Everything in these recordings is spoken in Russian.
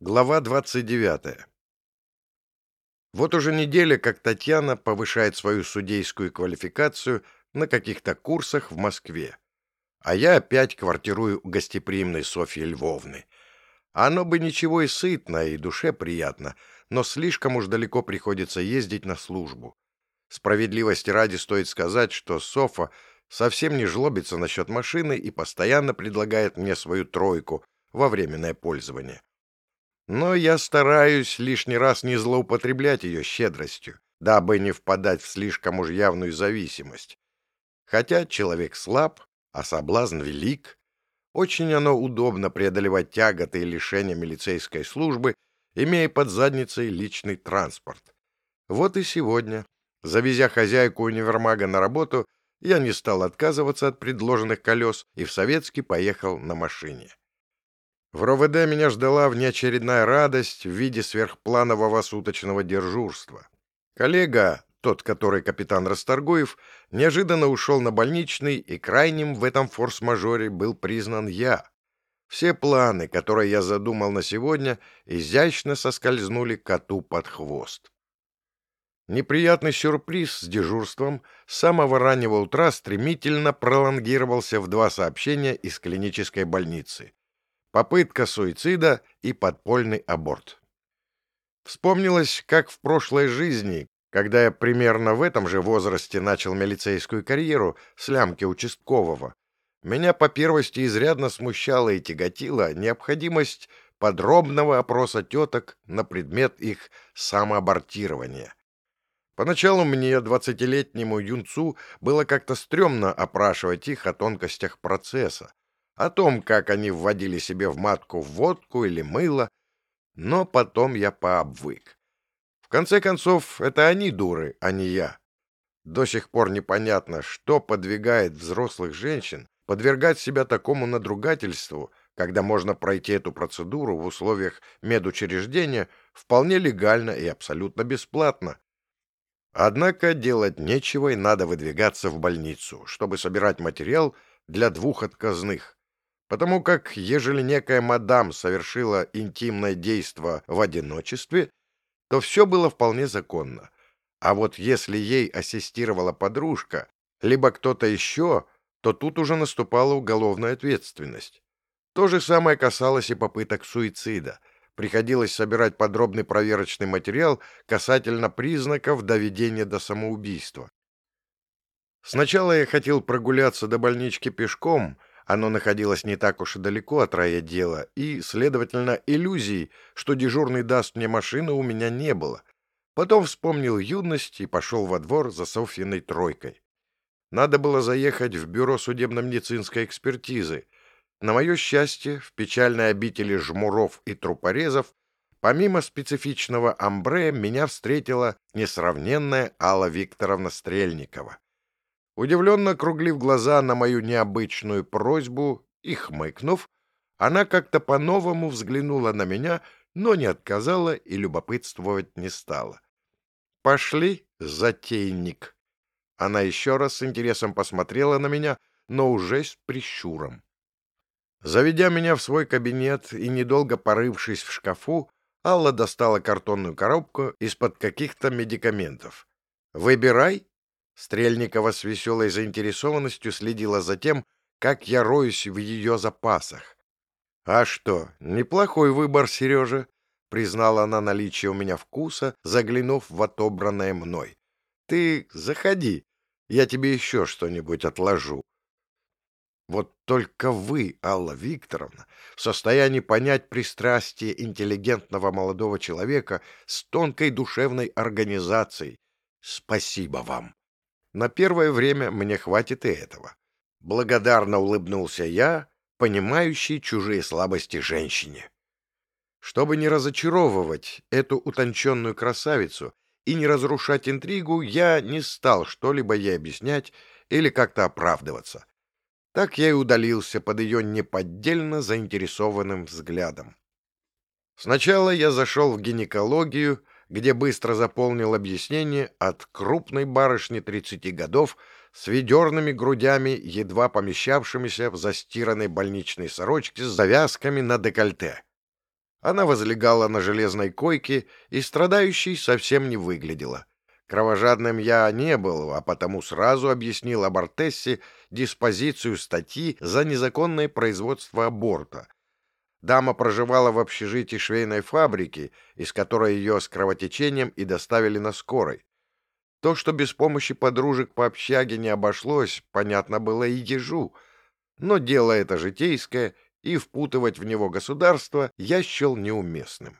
Глава 29. Вот уже неделя, как Татьяна повышает свою судейскую квалификацию на каких-то курсах в Москве. А я опять квартирую у гостеприимной Софьи Львовны. Оно бы ничего и сытно, и душе приятно, но слишком уж далеко приходится ездить на службу. Справедливости ради стоит сказать, что Софа совсем не жлобится насчет машины и постоянно предлагает мне свою тройку во временное пользование. Но я стараюсь лишний раз не злоупотреблять ее щедростью, дабы не впадать в слишком уж явную зависимость. Хотя человек слаб, а соблазн велик, очень оно удобно преодолевать тяготы и лишения милицейской службы, имея под задницей личный транспорт. Вот и сегодня, завезя хозяйку универмага на работу, я не стал отказываться от предложенных колес и в Советский поехал на машине. В РОВД меня ждала внеочередная радость в виде сверхпланового суточного дежурства. Коллега, тот, который капитан Расторгуев, неожиданно ушел на больничный, и крайним в этом форс-мажоре был признан я. Все планы, которые я задумал на сегодня, изящно соскользнули коту под хвост. Неприятный сюрприз с дежурством с самого раннего утра стремительно пролонгировался в два сообщения из клинической больницы попытка суицида и подпольный аборт. Вспомнилось, как в прошлой жизни, когда я примерно в этом же возрасте начал милицейскую карьеру с лямки участкового, меня по первости изрядно смущала и тяготила необходимость подробного опроса теток на предмет их самоабортирования. Поначалу мне, двадцатилетнему юнцу, было как-то стрёмно опрашивать их о тонкостях процесса, о том, как они вводили себе в матку водку или мыло, но потом я пообвык. В конце концов, это они дуры, а не я. До сих пор непонятно, что подвигает взрослых женщин подвергать себя такому надругательству, когда можно пройти эту процедуру в условиях медучреждения вполне легально и абсолютно бесплатно. Однако делать нечего и надо выдвигаться в больницу, чтобы собирать материал для двух отказных потому как, ежели некая мадам совершила интимное действо в одиночестве, то все было вполне законно. А вот если ей ассистировала подружка, либо кто-то еще, то тут уже наступала уголовная ответственность. То же самое касалось и попыток суицида. Приходилось собирать подробный проверочный материал касательно признаков доведения до самоубийства. Сначала я хотел прогуляться до больнички пешком — оно находилось не так уж и далеко от рая дела, и, следовательно, иллюзий, что дежурный даст мне машину, у меня не было. Потом вспомнил юность и пошел во двор за Софьиной тройкой. Надо было заехать в бюро судебно-медицинской экспертизы. На мое счастье, в печальной обители жмуров и трупорезов, помимо специфичного амбре, меня встретила несравненная Алла Викторовна Стрельникова. Удивленно округлив глаза на мою необычную просьбу и хмыкнув, она как-то по-новому взглянула на меня, но не отказала и любопытствовать не стала. «Пошли, затейник!» Она еще раз с интересом посмотрела на меня, но уже с прищуром. Заведя меня в свой кабинет и недолго порывшись в шкафу, Алла достала картонную коробку из-под каких-то медикаментов. «Выбирай Стрельникова с веселой заинтересованностью следила за тем, как я роюсь в ее запасах. «А что, неплохой выбор, Сережа», — признала она наличие у меня вкуса, заглянув в отобранное мной. «Ты заходи, я тебе еще что-нибудь отложу». Вот только вы, Алла Викторовна, в состоянии понять пристрастие интеллигентного молодого человека с тонкой душевной организацией. Спасибо вам. На первое время мне хватит и этого. Благодарно улыбнулся я, понимающий чужие слабости женщине. Чтобы не разочаровывать эту утонченную красавицу и не разрушать интригу, я не стал что-либо ей объяснять или как-то оправдываться. Так я и удалился под ее неподдельно заинтересованным взглядом. Сначала я зашел в гинекологию, где быстро заполнил объяснение от крупной барышни 30 годов с ведерными грудями, едва помещавшимися в застиранной больничной сорочке с завязками на декольте. Она возлегала на железной койке и страдающей совсем не выглядела. Кровожадным я не был, а потому сразу объяснил Абортессе диспозицию статьи за незаконное производство аборта. Дама проживала в общежитии швейной фабрики, из которой ее с кровотечением и доставили на скорой. То, что без помощи подружек по общаге не обошлось, понятно было и ежу. Но дело это житейское, и впутывать в него государство я счел неуместным.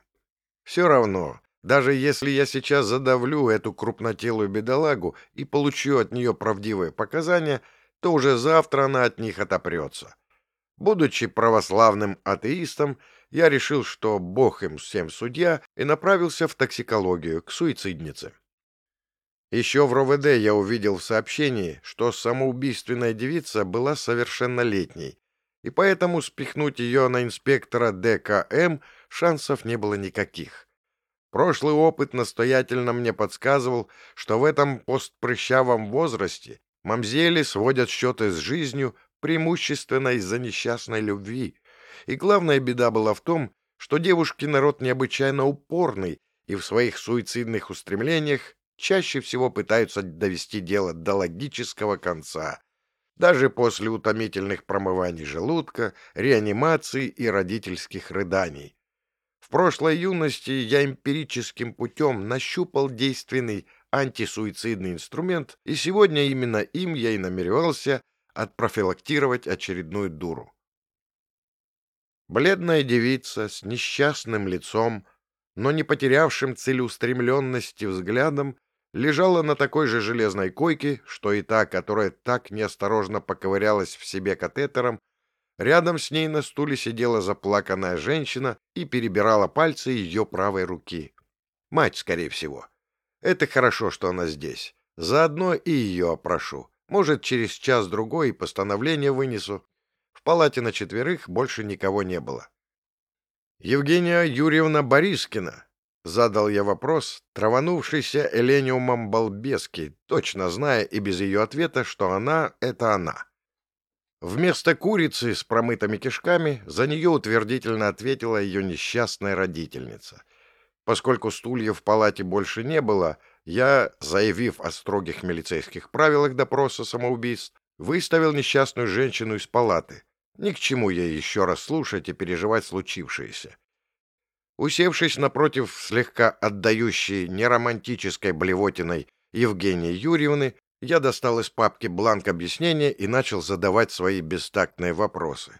Все равно, даже если я сейчас задавлю эту крупнотелую бедолагу и получу от нее правдивые показания, то уже завтра она от них отопрется. Будучи православным атеистом, я решил, что бог им всем судья, и направился в токсикологию, к суициднице. Еще в РОВД я увидел в сообщении, что самоубийственная девица была совершеннолетней, и поэтому спихнуть ее на инспектора ДКМ шансов не было никаких. Прошлый опыт настоятельно мне подсказывал, что в этом постпрыщавом возрасте мамзели сводят счеты с жизнью преимущественно из-за несчастной любви. И главная беда была в том, что девушки народ необычайно упорный и в своих суицидных устремлениях чаще всего пытаются довести дело до логического конца, даже после утомительных промываний желудка, реанимации и родительских рыданий. В прошлой юности я эмпирическим путем нащупал действенный антисуицидный инструмент, и сегодня именно им я и намеревался отпрофилактировать очередную дуру. Бледная девица с несчастным лицом, но не потерявшим целеустремленности взглядом, лежала на такой же железной койке, что и та, которая так неосторожно поковырялась в себе катетером, Рядом с ней на стуле сидела заплаканная женщина и перебирала пальцы ее правой руки. Мать, скорее всего. Это хорошо, что она здесь. Заодно и ее опрошу. Может, через час-другой постановление вынесу. В палате на четверых больше никого не было. «Евгения Юрьевна Борискина», — задал я вопрос, траванувшийся элениумом балбески, точно зная и без ее ответа, что она — это она. Вместо курицы с промытыми кишками за нее утвердительно ответила ее несчастная родительница. Поскольку стульев в палате больше не было, я, заявив о строгих милицейских правилах допроса самоубийств, выставил несчастную женщину из палаты. Ни к чему ей еще раз слушать и переживать случившееся. Усевшись напротив слегка отдающей неромантической блевотиной Евгении Юрьевны, я достал из папки бланк объяснения и начал задавать свои бестактные вопросы.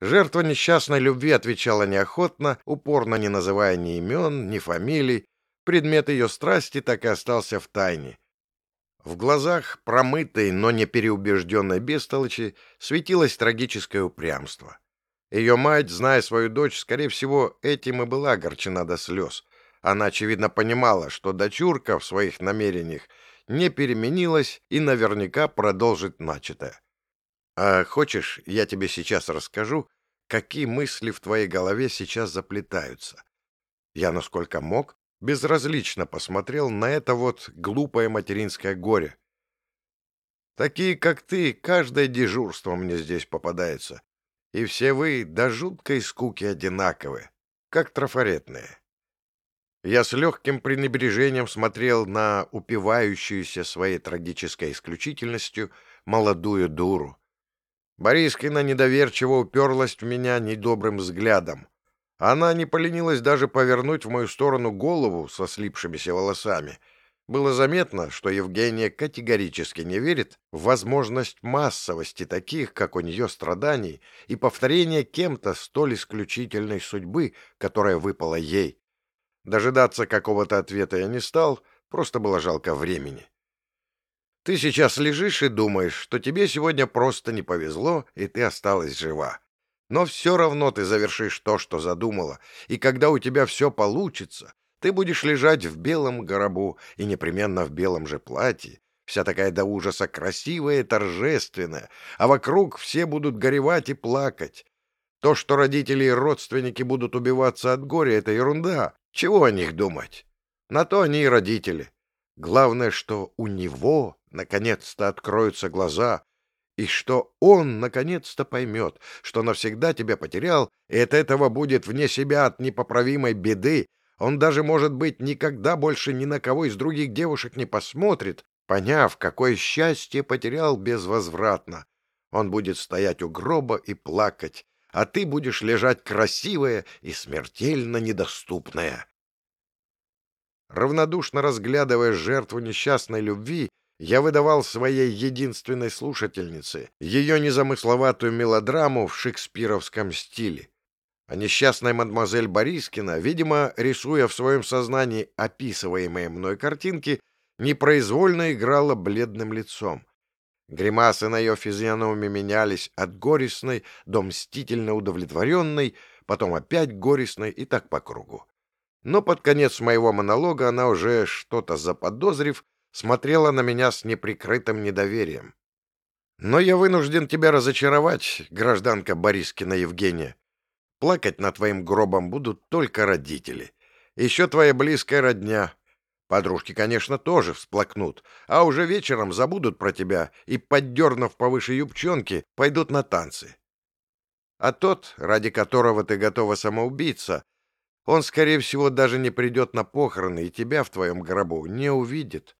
Жертва несчастной любви отвечала неохотно, упорно не называя ни имен, ни фамилий. Предмет ее страсти так и остался в тайне. В глазах промытой, но не переубежденной бестолочи светилось трагическое упрямство. Ее мать, зная свою дочь, скорее всего, этим и была огорчена до слез. Она, очевидно, понимала, что дочурка в своих намерениях не переменилась и наверняка продолжит начатое. А хочешь, я тебе сейчас расскажу, какие мысли в твоей голове сейчас заплетаются? Я, насколько мог, безразлично посмотрел на это вот глупое материнское горе. Такие, как ты, каждое дежурство мне здесь попадается. И все вы до жуткой скуки одинаковы, как трафаретные. Я с легким пренебрежением смотрел на упивающуюся своей трагической исключительностью молодую дуру. Борискина недоверчиво уперлась в меня недобрым взглядом. Она не поленилась даже повернуть в мою сторону голову со слипшимися волосами. Было заметно, что Евгения категорически не верит в возможность массовости таких, как у нее, страданий и повторения кем-то столь исключительной судьбы, которая выпала ей. Дожидаться какого-то ответа я не стал, просто было жалко времени. Ты сейчас лежишь и думаешь, что тебе сегодня просто не повезло, и ты осталась жива. Но все равно ты завершишь то, что задумала, и когда у тебя все получится, ты будешь лежать в белом гробу и непременно в белом же платье, вся такая до ужаса красивая и торжественная, а вокруг все будут горевать и плакать. То, что родители и родственники будут убиваться от горя, — это ерунда. Чего о них думать? На то они и родители. Главное, что у него наконец-то откроются глаза, и что он наконец-то поймет, что навсегда тебя потерял, и от этого будет вне себя от непоправимой беды, он даже, может быть, никогда больше ни на кого из других девушек не посмотрит, поняв, какое счастье потерял безвозвратно. Он будет стоять у гроба и плакать, а ты будешь лежать красивая и смертельно недоступная. Равнодушно разглядывая жертву несчастной любви, я выдавал своей единственной слушательнице ее незамысловатую мелодраму в шекспировском стиле. А несчастная мадемуазель Борискина, видимо, рисуя в своем сознании описываемые мной картинки, непроизвольно играла бледным лицом. Гримасы на ее физиономии менялись от горестной до мстительно удовлетворенной, потом опять горестной и так по кругу. Но под конец моего монолога она уже, что-то заподозрив, смотрела на меня с неприкрытым недоверием. «Но я вынужден тебя разочаровать, гражданка Борискина Евгения. Плакать над твоим гробом будут только родители. Еще твоя близкая родня. Подружки, конечно, тоже всплакнут, а уже вечером забудут про тебя и, поддернув повыше юбчонки, пойдут на танцы. А тот, ради которого ты готова самоубиться, он, скорее всего, даже не придет на похороны и тебя в твоем гробу не увидит.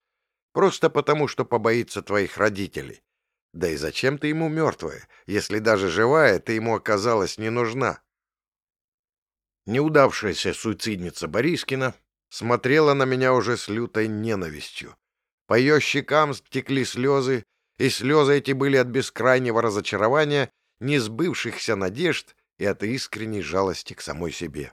Просто потому, что побоится твоих родителей. Да и зачем ты ему мертвая, если даже живая ты ему оказалась не нужна? Неудавшаяся суицидница Борискина смотрела на меня уже с лютой ненавистью. По ее щекам стекли слезы, и слезы эти были от бескрайнего разочарования, несбывшихся надежд и от искренней жалости к самой себе.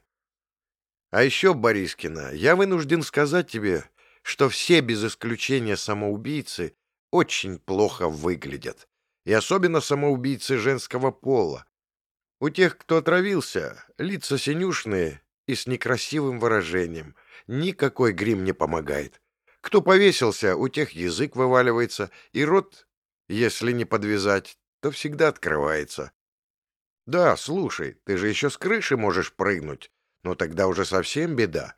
А еще, Борискина, я вынужден сказать тебе, что все без исключения самоубийцы очень плохо выглядят, и особенно самоубийцы женского пола, у тех, кто отравился, лица синюшные и с некрасивым выражением. Никакой грим не помогает. Кто повесился, у тех язык вываливается, и рот, если не подвязать, то всегда открывается. Да, слушай, ты же еще с крыши можешь прыгнуть, но тогда уже совсем беда.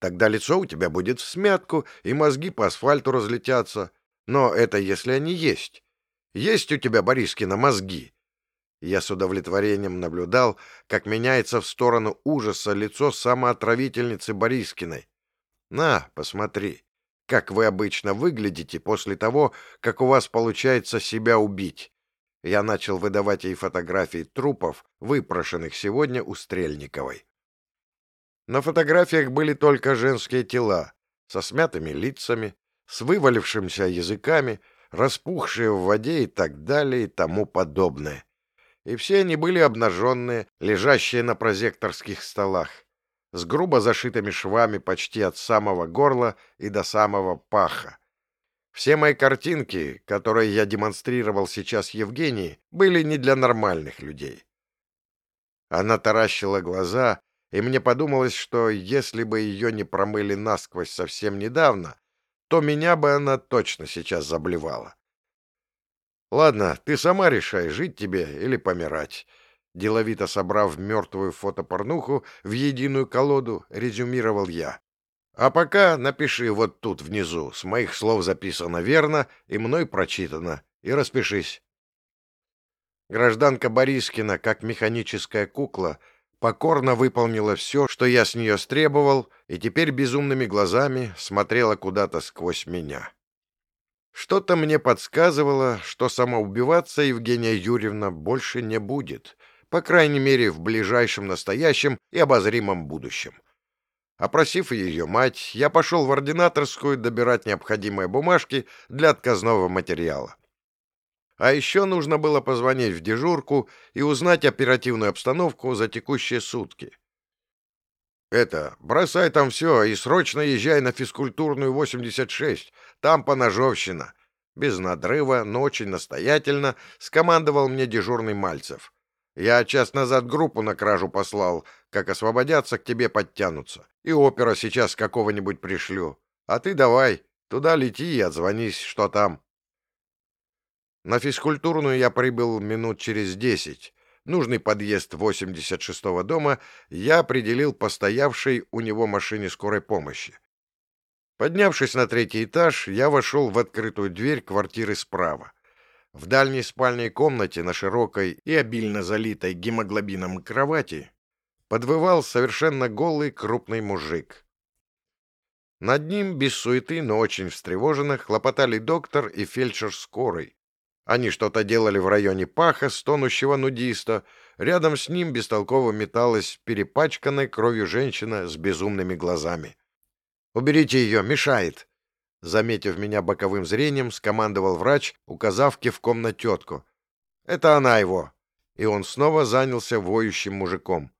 Тогда лицо у тебя будет в смятку, и мозги по асфальту разлетятся. Но это если они есть. Есть у тебя, Борискина, мозги. Я с удовлетворением наблюдал, как меняется в сторону ужаса лицо самоотравительницы Борискиной. На, посмотри, как вы обычно выглядите после того, как у вас получается себя убить. Я начал выдавать ей фотографии трупов, выпрошенных сегодня у Стрельниковой. На фотографиях были только женские тела, со смятыми лицами, с вывалившимися языками, распухшие в воде и так далее и тому подобное и все они были обнаженные, лежащие на прозекторских столах, с грубо зашитыми швами почти от самого горла и до самого паха. Все мои картинки, которые я демонстрировал сейчас Евгении, были не для нормальных людей. Она таращила глаза, и мне подумалось, что если бы ее не промыли насквозь совсем недавно, то меня бы она точно сейчас заблевала. Ладно, ты сама решай, жить тебе или помирать. Деловито собрав мертвую фотопорнуху в единую колоду, резюмировал я. А пока напиши вот тут внизу, с моих слов записано верно и мной прочитано, и распишись. Гражданка Борискина, как механическая кукла, покорно выполнила все, что я с нее стребовал, и теперь безумными глазами смотрела куда-то сквозь меня. Что-то мне подсказывало, что самоубиваться Евгения Юрьевна больше не будет, по крайней мере, в ближайшем настоящем и обозримом будущем. Опросив ее мать, я пошел в ординаторскую добирать необходимые бумажки для отказного материала. А еще нужно было позвонить в дежурку и узнать оперативную обстановку за текущие сутки. Это, бросай там все и срочно езжай на физкультурную 86. Там поножовщина. Без надрыва, но очень настоятельно скомандовал мне дежурный Мальцев. Я час назад группу на кражу послал. Как освободятся, к тебе подтянутся. И опера сейчас какого-нибудь пришлю. А ты давай, туда лети и отзвонись, что там. На физкультурную я прибыл минут через десять нужный подъезд 86-го дома я определил постоявшей у него машине скорой помощи. Поднявшись на третий этаж, я вошел в открытую дверь квартиры справа. В дальней спальной комнате на широкой и обильно залитой гемоглобином кровати подвывал совершенно голый крупный мужик. Над ним, без суеты, но очень встревоженно, хлопотали доктор и фельдшер скорой. Они что-то делали в районе паха стонущего нудиста. Рядом с ним бестолково металась перепачканная кровью женщина с безумными глазами. «Уберите ее, мешает!» Заметив меня боковым зрением, скомандовал врач, указав кивком на тетку. «Это она его!» И он снова занялся воющим мужиком.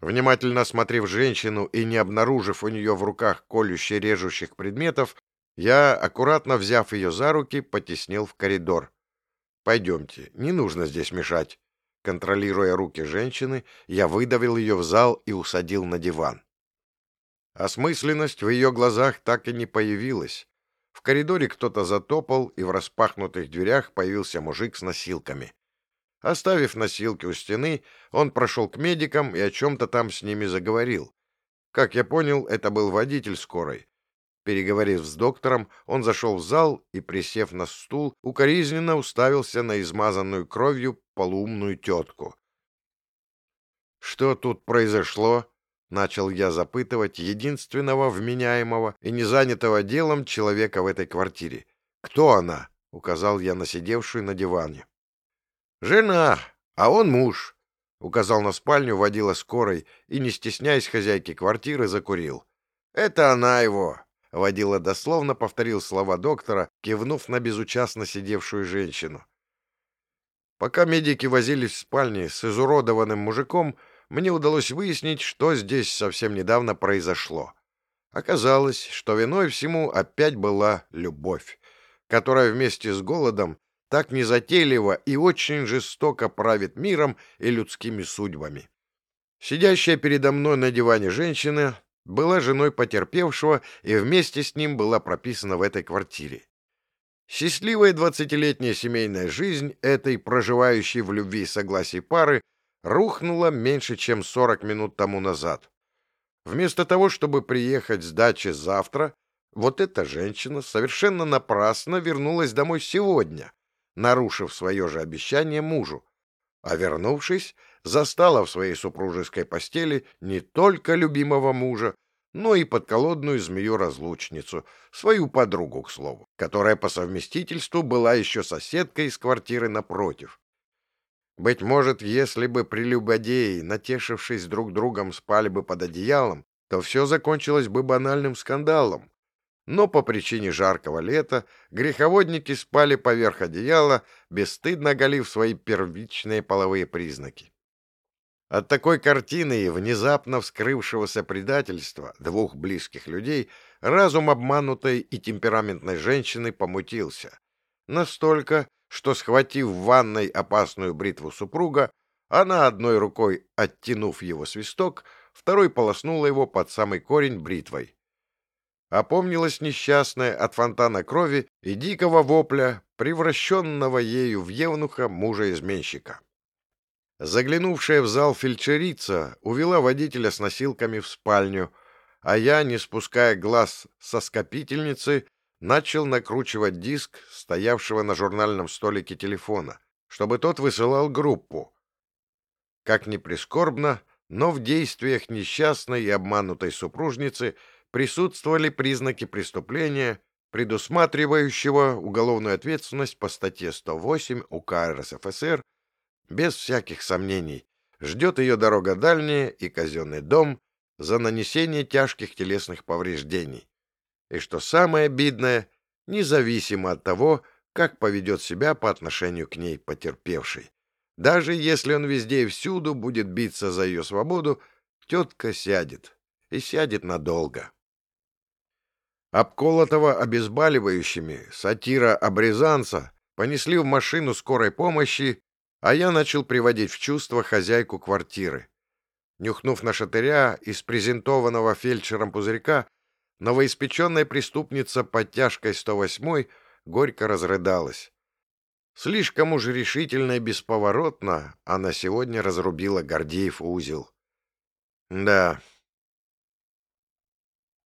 Внимательно осмотрев женщину и не обнаружив у нее в руках колюще-режущих предметов, я, аккуратно взяв ее за руки, потеснил в коридор. «Пойдемте, не нужно здесь мешать». Контролируя руки женщины, я выдавил ее в зал и усадил на диван. Осмысленность в ее глазах так и не появилась. В коридоре кто-то затопал, и в распахнутых дверях появился мужик с носилками. Оставив носилки у стены, он прошел к медикам и о чем-то там с ними заговорил. Как я понял, это был водитель скорой. Переговорив с доктором, он зашел в зал и, присев на стул, укоризненно уставился на измазанную кровью полуумную тетку. «Что тут произошло?» — начал я запытывать единственного вменяемого и незанятого делом человека в этой квартире. «Кто она?» — указал я на сидевшую на диване. «Жена, а он муж», — указал на спальню водила скорой и, не стесняясь хозяйки квартиры, закурил. «Это она его», — водила дословно повторил слова доктора, кивнув на безучастно сидевшую женщину. Пока медики возились в спальне с изуродованным мужиком, мне удалось выяснить, что здесь совсем недавно произошло. Оказалось, что виной всему опять была любовь, которая вместе с голодом так незатейливо и очень жестоко правит миром и людскими судьбами. Сидящая передо мной на диване женщина была женой потерпевшего и вместе с ним была прописана в этой квартире. Счастливая двадцатилетняя семейная жизнь этой проживающей в любви и согласии пары рухнула меньше, чем сорок минут тому назад. Вместо того, чтобы приехать с дачи завтра, вот эта женщина совершенно напрасно вернулась домой сегодня, нарушив свое же обещание мужу, а вернувшись, застала в своей супружеской постели не только любимого мужа, но и подколодную змею-разлучницу, свою подругу, к слову, которая по совместительству была еще соседкой из квартиры напротив. Быть может, если бы прелюбодеи, натешившись друг другом, спали бы под одеялом, то все закончилось бы банальным скандалом, но по причине жаркого лета греховодники спали поверх одеяла, бесстыдно оголив свои первичные половые признаки. От такой картины и внезапно вскрывшегося предательства двух близких людей разум обманутой и темпераментной женщины помутился. Настолько, что, схватив в ванной опасную бритву супруга, она одной рукой, оттянув его свисток, второй полоснула его под самый корень бритвой. Опомнилась несчастная от фонтана крови и дикого вопля, превращенного ею в евнуха мужа-изменщика. Заглянувшая в зал фельдшерица увела водителя с носилками в спальню, а я, не спуская глаз со скопительницы, начал накручивать диск, стоявшего на журнальном столике телефона, чтобы тот высылал группу. Как ни прискорбно, но в действиях несчастной и обманутой супружницы – присутствовали признаки преступления, предусматривающего уголовную ответственность по статье 108 УК РСФСР, без всяких сомнений, ждет ее дорога дальняя и казенный дом за нанесение тяжких телесных повреждений. И что самое обидное, независимо от того, как поведет себя по отношению к ней потерпевший. Даже если он везде и всюду будет биться за ее свободу, тетка сядет, и сядет надолго. Обколотого обезболивающими сатира-обрезанца понесли в машину скорой помощи, а я начал приводить в чувство хозяйку квартиры. Нюхнув на шатыря из презентованного фельдшером пузырька, новоиспеченная преступница под тяжкой 108 горько разрыдалась. Слишком уж решительно и бесповоротно она сегодня разрубила Гордеев узел. Да,